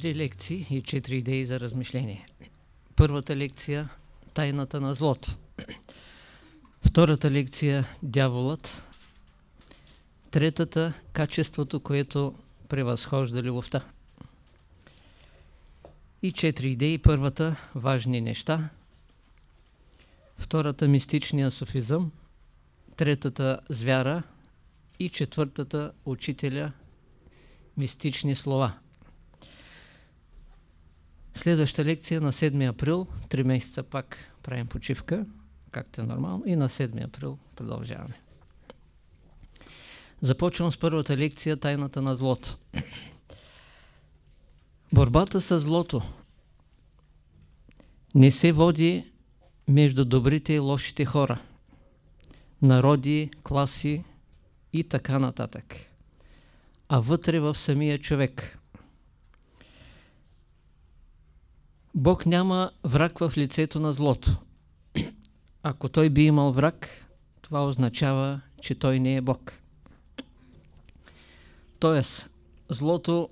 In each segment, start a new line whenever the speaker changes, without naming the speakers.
Три лекции и четири идеи за размишление. Първата лекция – тайната на злото. Втората лекция – дяволът. Третата – качеството, което превъзхожда любовта. И четири идеи. Първата – важни неща. Втората – мистичния софизъм. Третата – звяра. И четвъртата – учителя – мистични слова. Следваща лекция на 7 април, 3 месеца пак правим почивка, както е нормално, и на 7 април продължаваме. Започвам с първата лекция Тайната на злото. Борбата с злото не се води между добрите и лошите хора, народи, класи и така нататък, а вътре в самия човек – Бог няма враг в лицето на злото. Ако той би имал враг, това означава, че той не е Бог. Тоест, злото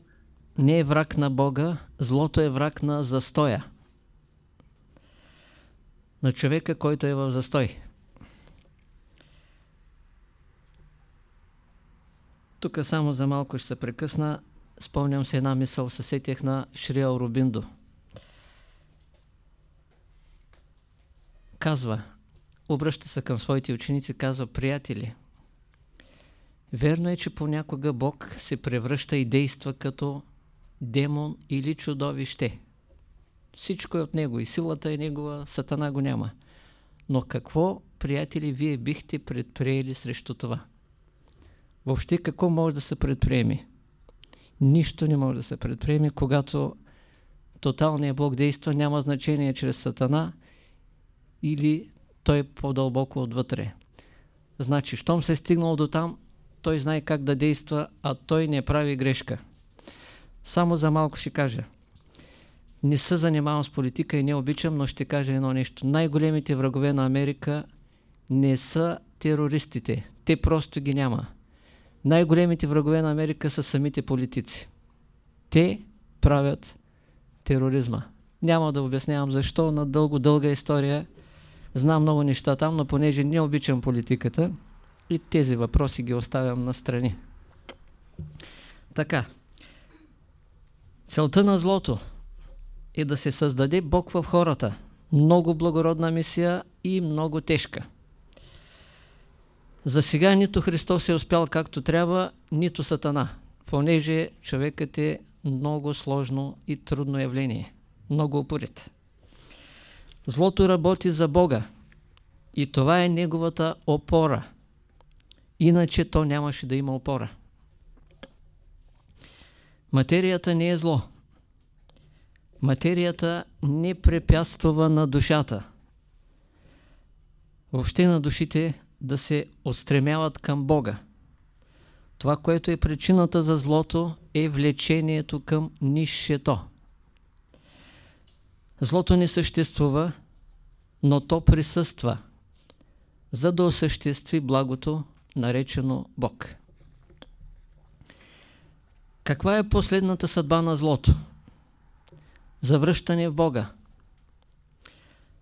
не е враг на Бога, злото е враг на застоя. На човека, който е в застой. Тук само за малко ще се прекъсна. Спомням се една мисъл, съсетях на Шриал Рубиндо. Казва, обръща се към своите ученици, казва, приятели, верно е, че понякога Бог се превръща и действа като демон или чудовище. Всичко е от Него и силата е Негова, Сатана го няма. Но какво, приятели, вие бихте предприели срещу това? Въобще какво може да се предприеме? Нищо не може да се предприеме, когато тоталният Бог действа, няма значение чрез Сатана – или той е по-дълбоко отвътре. Значи, щом се е стигнал до там, той знае как да действа, а той не прави грешка. Само за малко ще кажа. Не се занимавам с политика и не обичам, но ще кажа едно нещо. Най-големите врагове на Америка не са терористите. Те просто ги няма. Най-големите врагове на Америка са самите политици. Те правят тероризма. Няма да обяснявам защо, на дълго-дълга история Знам много неща там, но понеже не обичам политиката и тези въпроси ги оставям на страни. Така. Целта на злото е да се създаде Бог в хората. Много благородна мисия и много тежка. За сега нито Христос е успял както трябва, нито Сатана, понеже човекът е много сложно и трудно явление. Много упорит. Злото работи за Бога и това е неговата опора. Иначе то нямаше да има опора. Материята не е зло. Материята не препятствува на душата. Въобще на душите да се устремяват към Бога. Това, което е причината за злото, е влечението към нишето. Злото не съществува, но то присъства, за да осъществи благото, наречено Бог. Каква е последната съдба на злото? Завръщане в Бога.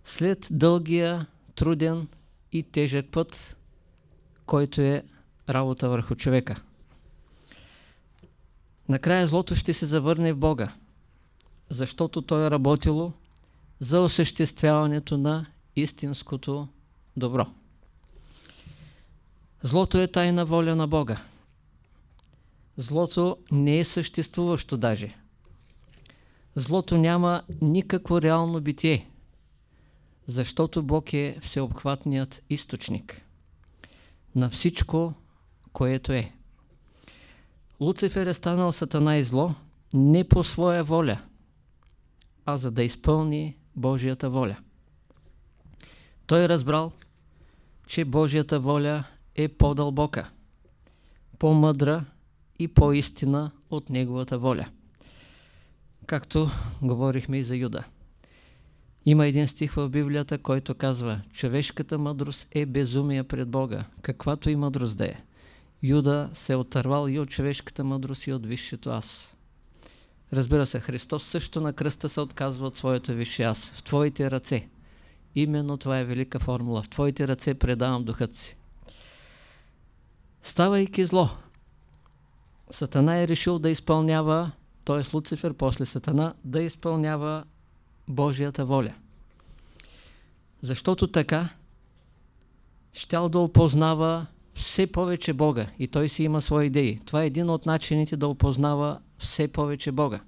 След дългия, труден и тежък път, който е работа върху човека. Накрая злото ще се завърне в Бога, защото то е работило за осъществяването на истинското добро. Злото е тайна воля на Бога. Злото не е съществуващо даже. Злото няма никакво реално битие, защото Бог е всеобхватният източник на всичко, което е. Луцифер е станал сатана и зло не по своя воля, а за да изпълни Божията воля. Той разбрал, че Божията воля е по-дълбока, по-мъдра и по-истина от неговата воля. Както говорихме и за Юда. Има един стих в Библията, който казва човешката мъдрост е безумие пред Бога, каквато и мъдрост да е. Юда се е отървал и от човешката мъдрост и от висшето аз. Разбира се, Христос също на кръста се отказва от своето висше аз. В Твоите ръце. Именно това е велика формула. В Твоите ръце предавам духът си. Ставайки зло, Сатана е решил да изпълнява, т.е. Луцифер после Сатана, да изпълнява Божията воля. Защото така щял да опознава все повече Бога и той си има свои идеи. Това е един от начините да опознава все повече Бога.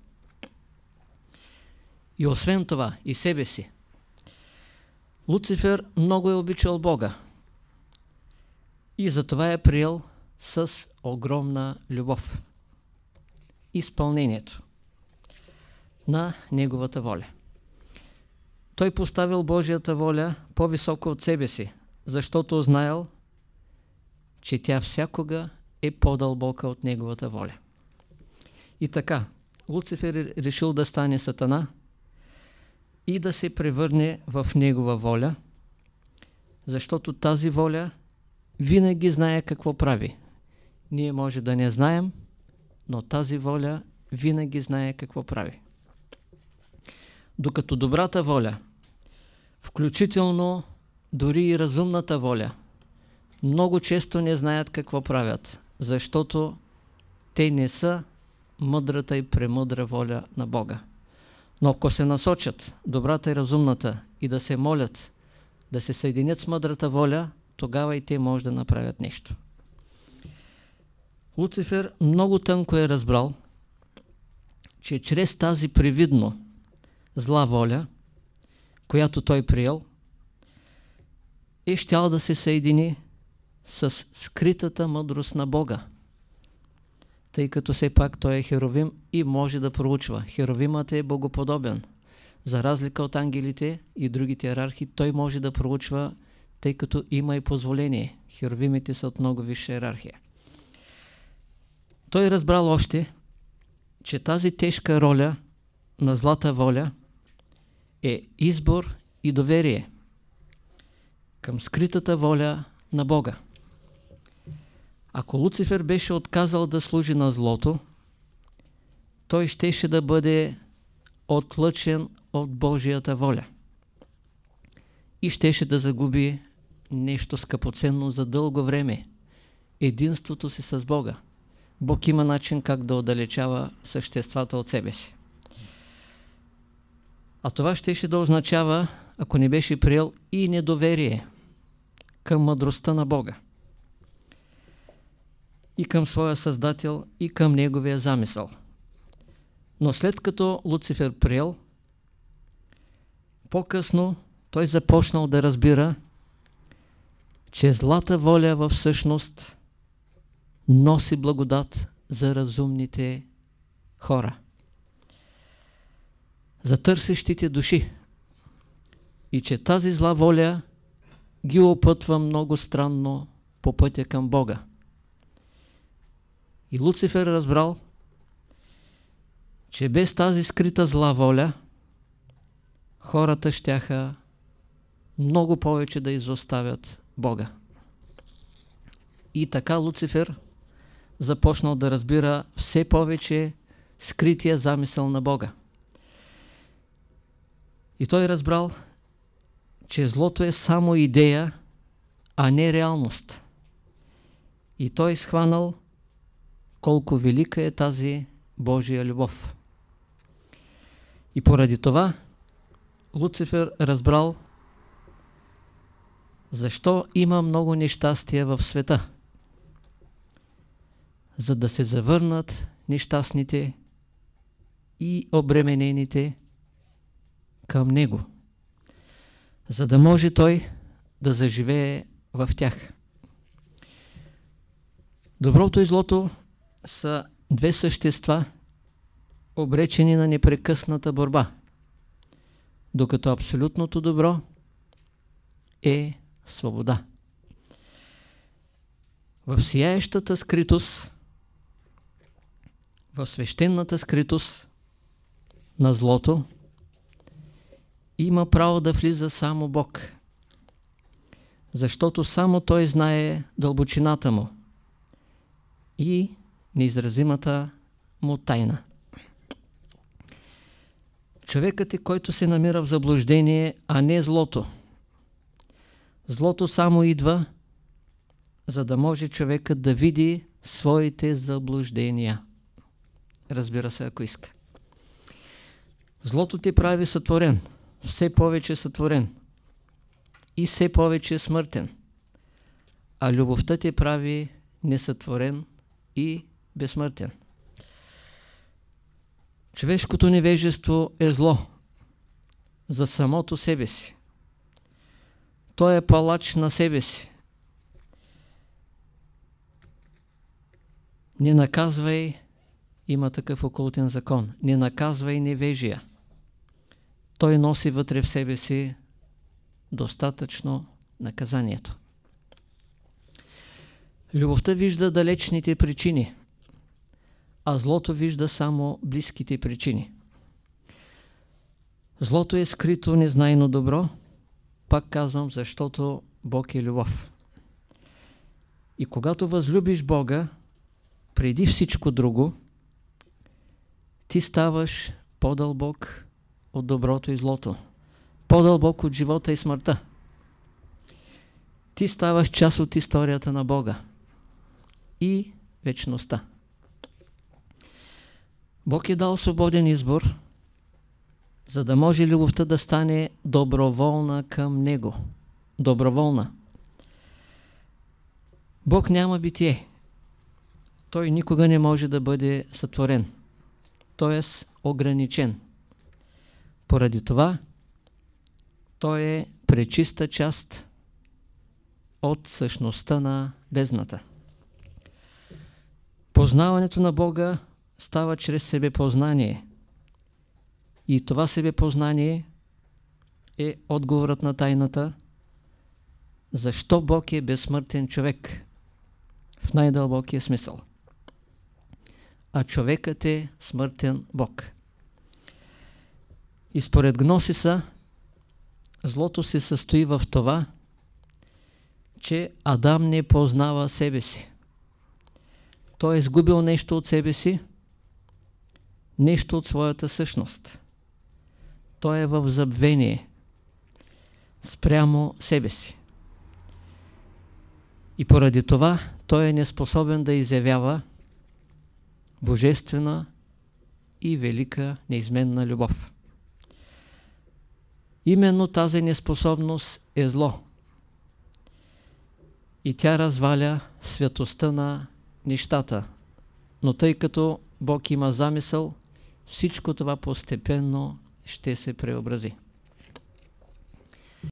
И освен това, и себе си. Луцифер много е обичал Бога и затова е приел с огромна любов изпълнението на Неговата воля. Той поставил Божията воля по-високо от себе си, защото знаел, че тя всякога е по-дълбока от Неговата воля. И така, Луцифер е решил да стане Сатана и да се превърне в Негова воля, защото тази воля винаги знае какво прави. Ние може да не знаем, но тази воля винаги знае какво прави. Докато добрата воля, включително дори и разумната воля, много често не знаят какво правят, защото те не са мъдрата и премъдра воля на Бога. Но ако се насочат добрата и разумната и да се молят, да се съединят с мъдрата воля, тогава и те може да направят нещо. Луцифер много тънко е разбрал, че чрез тази привидно зла воля, която той приел, е щял да се съедини с скритата мъдрост на Бога. Тъй като все пак той е херовим и може да проучва. Херовимът е богоподобен. За разлика от ангелите и другите иерархи, той може да проучва, тъй като има и позволение. Херовимите са от много висша иерархия. Той разбрал още, че тази тежка роля на злата воля е избор и доверие към скритата воля на Бога. Ако Луцифер беше отказал да служи на злото, той щеше да бъде отлъчен от Божията воля и щеше да загуби нещо скъпоценно за дълго време – единството си с Бога. Бог има начин как да отдалечава съществата от себе си. А това щеше да означава, ако не беше приел и недоверие към мъдростта на Бога и към своя Създател и към Неговия замисъл. Но след като Луцифер приел, по-късно той започнал да разбира, че злата воля във всъщност носи благодат за разумните хора. За търсещите души. И че тази зла воля ги опътва много странно по пътя към Бога. И Луцифер разбрал, че без тази скрита зла воля хората щяха много повече да изоставят Бога. И така Луцифер започнал да разбира все повече скрития замисъл на Бога. И той разбрал, че злото е само идея, а не реалност. И той схванал колко велика е тази Божия любов. И поради това Луцифер разбрал защо има много нещастия в света. За да се завърнат нещастните и обременените към Него. За да може Той да заживее в тях. Доброто и злото са две същества, обречени на непрекъсната борба, докато абсолютното добро е свобода. В сияещата скритост, в свещената скритост на злото, има право да влиза само Бог, защото само Той знае дълбочината му и неизразимата му тайна. Човекът е, който се намира в заблуждение, а не злото. Злото само идва, за да може човекът да види своите заблуждения. Разбира се, ако иска. Злото ти прави сътворен, все повече сътворен и все повече смъртен. А любовта ти прави несътворен и безсмъртен. Човешкото невежество е зло за самото себе си. Той е палач на себе си. Не наказвай, има такъв окултен закон, не наказвай невежия. Той носи вътре в себе си достатъчно наказанието. Любовта вижда далечните причини, а злото вижда само близките причини. Злото е скрито незнайно добро, пак казвам, защото Бог е любов. И когато възлюбиш Бога, преди всичко друго, ти ставаш по-дълбок от доброто и злото, по-дълбок от живота и смъртта. Ти ставаш част от историята на Бога и вечността. Бог е дал свободен избор, за да може любовта да стане доброволна към Него. Доброволна. Бог няма битие. Той никога не може да бъде сътворен, т.е. ограничен. Поради това, той е пречиста част от същността на бездната. Познаването на Бога става чрез себепознание. И това себепознание е отговорът на тайната защо Бог е безсмъртен човек в най-дълбокия смисъл. А човекът е смъртен Бог. И според Гносиса, злото се състои в това, че Адам не познава себе си. Той е изгубил нещо от себе си, нещо от своята същност. Той е в забвение спрямо себе си. И поради това той е неспособен да изявява божествена и велика неизменна любов. Именно тази неспособност е зло. И тя разваля светостта на нещата. Но тъй като Бог има замисъл, всичко това постепенно ще се преобрази.